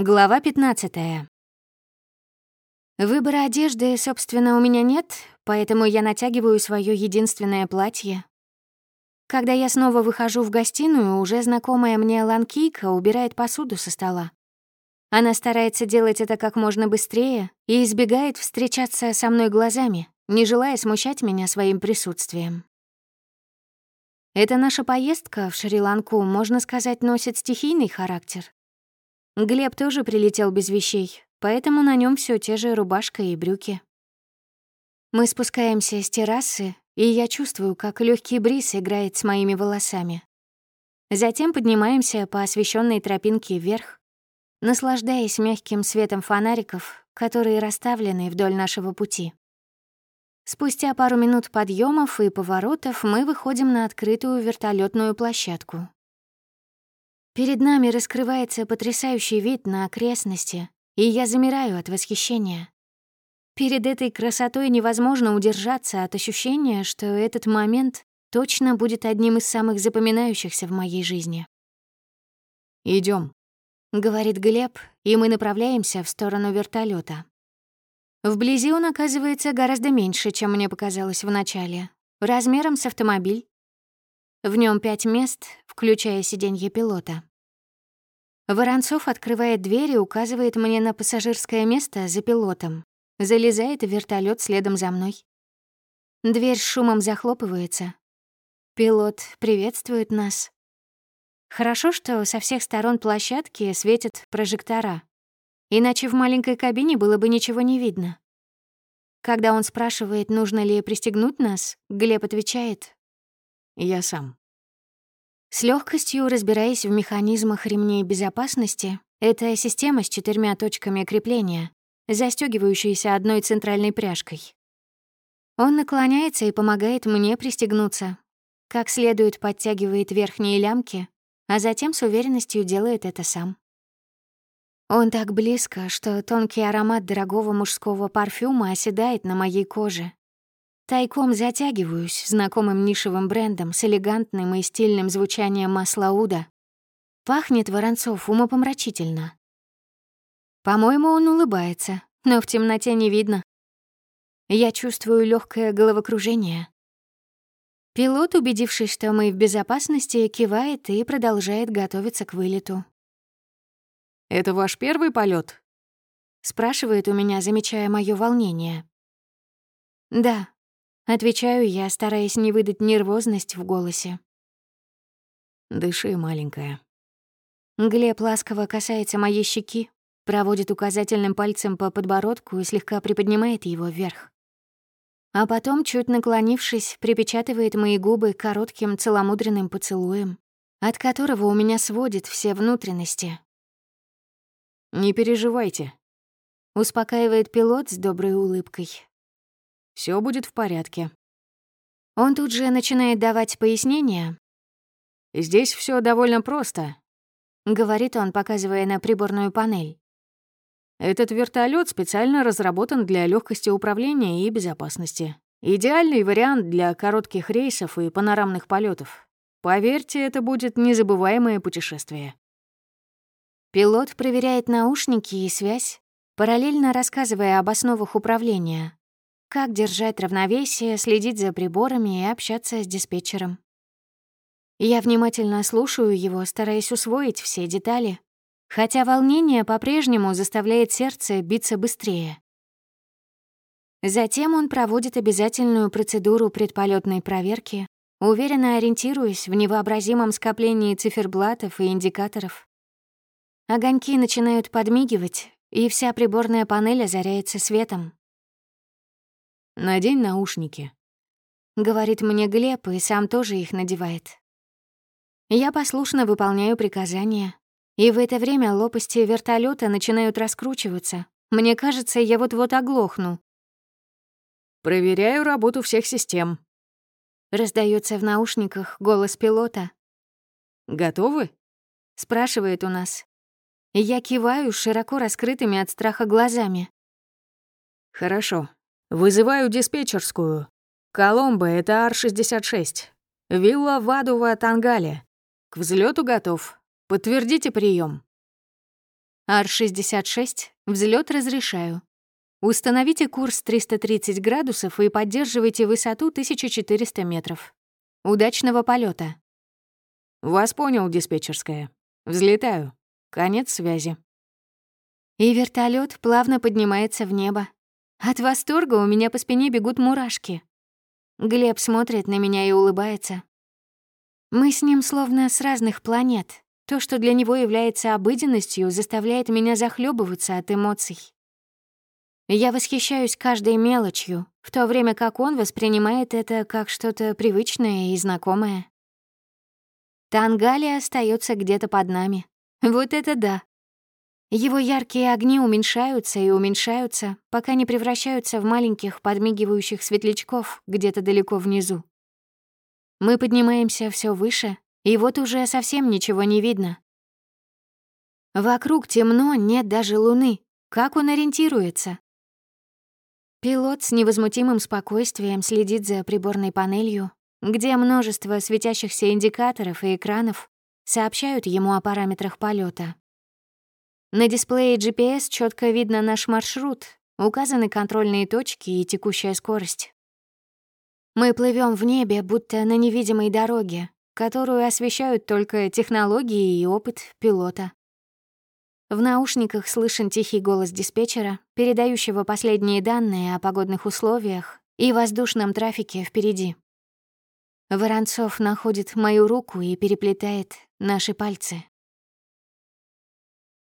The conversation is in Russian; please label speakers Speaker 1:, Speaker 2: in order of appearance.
Speaker 1: Глава 15. Выбора одежды, собственно, у меня нет, поэтому я натягиваю свое единственное платье. Когда я снова выхожу в гостиную, уже знакомая мне Ланкийка убирает посуду со стола. Она старается делать это как можно быстрее и избегает встречаться со мной глазами, не желая смущать меня своим присутствием. Эта наша поездка в Шри-Ланку, можно сказать, носит стихийный характер. Глеб тоже прилетел без вещей, поэтому на нем все те же рубашка и брюки. Мы спускаемся с террасы, и я чувствую, как легкий бриз играет с моими волосами. Затем поднимаемся по освещенной тропинке вверх, наслаждаясь мягким светом фонариков, которые расставлены вдоль нашего пути. Спустя пару минут подъемов и поворотов мы выходим на открытую вертолетную площадку. Перед нами раскрывается потрясающий вид на окрестности, и я замираю от восхищения. Перед этой красотой невозможно удержаться от ощущения, что этот момент точно будет одним из самых запоминающихся в моей жизни.
Speaker 2: Идем,
Speaker 1: говорит Глеб, и мы направляемся в сторону вертолета. Вблизи он оказывается гораздо меньше, чем мне показалось вначале, размером с автомобиль. В нем пять мест, включая сиденье пилота. Воронцов открывает дверь и указывает мне на пассажирское место за пилотом. Залезает вертолет следом за мной. Дверь с шумом захлопывается. Пилот приветствует нас. Хорошо, что со всех сторон площадки светят прожектора. Иначе в маленькой кабине было бы ничего не видно. Когда он спрашивает, нужно ли пристегнуть нас, Глеб отвечает
Speaker 2: «Я сам».
Speaker 1: С легкостью разбираясь в механизмах ремней безопасности, это система с четырьмя точками крепления, застегивающаяся одной центральной пряжкой. Он наклоняется и помогает мне пристегнуться, как следует подтягивает верхние лямки, а затем с уверенностью делает это сам. Он так близко, что тонкий аромат дорогого мужского парфюма оседает на моей коже, Тайком затягиваюсь знакомым нишевым брендом с элегантным и стильным звучанием масла Уда. Пахнет Воронцов умопомрачительно. По-моему, он улыбается, но в темноте не видно. Я чувствую легкое головокружение. Пилот, убедившись, что мы в безопасности, кивает и продолжает готовиться к вылету.
Speaker 2: «Это ваш первый полет?
Speaker 1: спрашивает у меня, замечая мое волнение. «Да», Отвечаю я, стараясь не выдать нервозность в голосе.
Speaker 2: «Дыши, маленькая».
Speaker 1: Глеб ласково касается моей щеки, проводит указательным пальцем по подбородку и слегка приподнимает его вверх. А потом, чуть наклонившись, припечатывает мои губы коротким целомудренным поцелуем, от которого у меня сводит все внутренности.
Speaker 2: «Не переживайте», —
Speaker 1: успокаивает пилот с доброй улыбкой,
Speaker 2: все будет в порядке.
Speaker 1: Он тут же начинает давать пояснения.
Speaker 2: Здесь все довольно просто,
Speaker 1: говорит он, показывая на приборную панель.
Speaker 2: Этот вертолет специально разработан для легкости управления и безопасности. Идеальный вариант для коротких рейсов и панорамных полетов. Поверьте, это будет незабываемое путешествие.
Speaker 1: Пилот проверяет наушники и связь, параллельно рассказывая об основах управления, как держать равновесие, следить за приборами и общаться с диспетчером. Я внимательно слушаю его, стараясь усвоить все детали, хотя волнение по-прежнему заставляет сердце биться быстрее. Затем он проводит обязательную процедуру предполетной проверки, уверенно ориентируясь в невообразимом скоплении циферблатов и индикаторов. Огоньки начинают подмигивать, и вся приборная панель озаряется светом.
Speaker 2: Надень наушники.
Speaker 1: Говорит мне Глеб, и сам тоже их надевает. Я послушно выполняю приказания. И в это время лопасти вертолета начинают раскручиваться. Мне кажется, я вот-вот оглохну.
Speaker 2: «Проверяю работу всех систем», —
Speaker 1: раздается в наушниках голос пилота.
Speaker 2: «Готовы?»
Speaker 1: — спрашивает у нас. Я киваю широко раскрытыми от страха глазами.
Speaker 2: «Хорошо. Вызываю диспетчерскую. Коломбо, это Ар-66. Вилла Вадува, Тангале. К взлету готов. Подтвердите прием.
Speaker 1: Ар-66, взлет разрешаю. Установите курс 330 градусов и поддерживайте высоту 1400 метров. Удачного полета.
Speaker 2: Вас понял, диспетчерская. Взлетаю. Конец связи.
Speaker 1: И вертолет плавно поднимается в небо. От восторга у меня по спине бегут мурашки. Глеб смотрит на меня и улыбается. Мы с ним словно с разных планет. То, что для него является обыденностью, заставляет меня захлебываться от эмоций. Я восхищаюсь каждой мелочью, в то время как он воспринимает это как что-то привычное и знакомое. Тангалия остается где-то под нами. Вот это да. Его яркие огни уменьшаются и уменьшаются, пока не превращаются в маленьких подмигивающих светлячков где-то далеко внизу. Мы поднимаемся все выше, и вот уже совсем ничего не видно. Вокруг темно, нет даже луны. Как он ориентируется? Пилот с невозмутимым спокойствием следит за приборной панелью, где множество светящихся индикаторов и экранов сообщают ему о параметрах полета. На дисплее GPS четко видно наш маршрут, указаны контрольные точки и текущая скорость. Мы плывем в небе, будто на невидимой дороге, которую освещают только технологии и опыт пилота. В наушниках слышен тихий голос диспетчера, передающего последние данные о погодных условиях и воздушном трафике впереди. Воронцов находит мою руку и переплетает наши пальцы.